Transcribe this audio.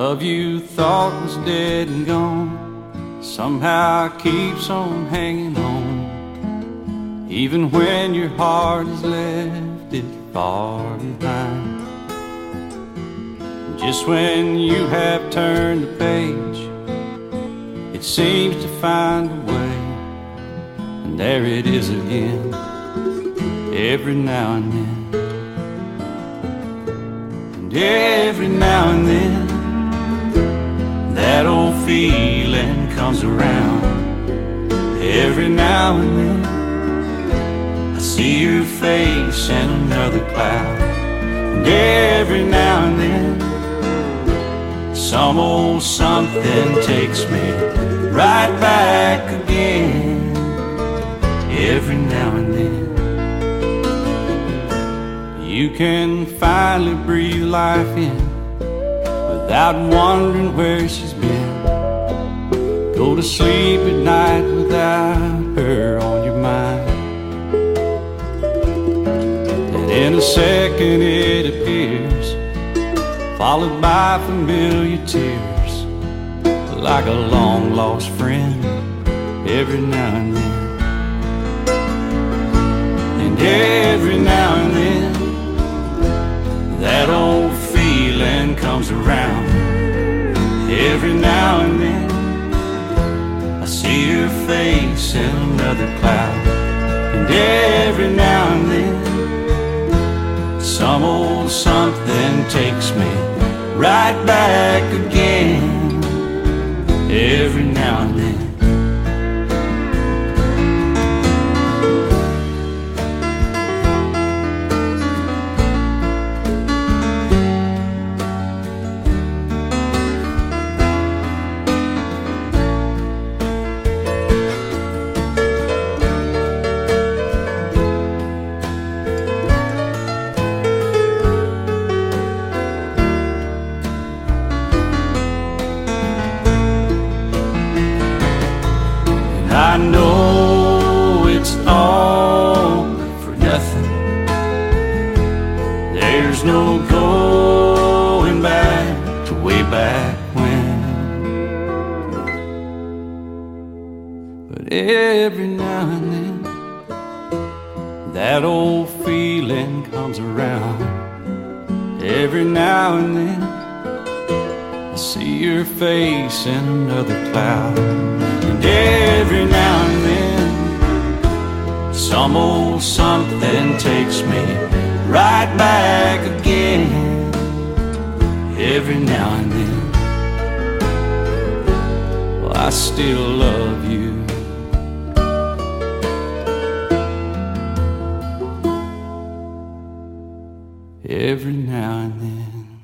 love you thought was dead and gone somehow keeps on hanging on, even when your heart has left it far behind. Just when you have turned the page, it seems to find a way, and there it is again, every now and then. And every now and then, feeling comes around. Every now and then, I see your face in another cloud. And every now and then, some old something takes me right back again. Every now and then. You can finally breathe life in without wondering where she's been. Go to sleep at night without her on your mind. And in a second it appears, followed by familiar tears, like a long lost friend every now and then. And every now and then that old feeling comes around every now and then. See your face in another cloud, and every now and then, some old something takes me right back again. All for nothing. There's no going back to way back when. But every now and then, that old feeling comes around. Every now and then, I see your face in another cloud. Some old something takes me right back again. Every now and then, well, I still love you. Every now and then.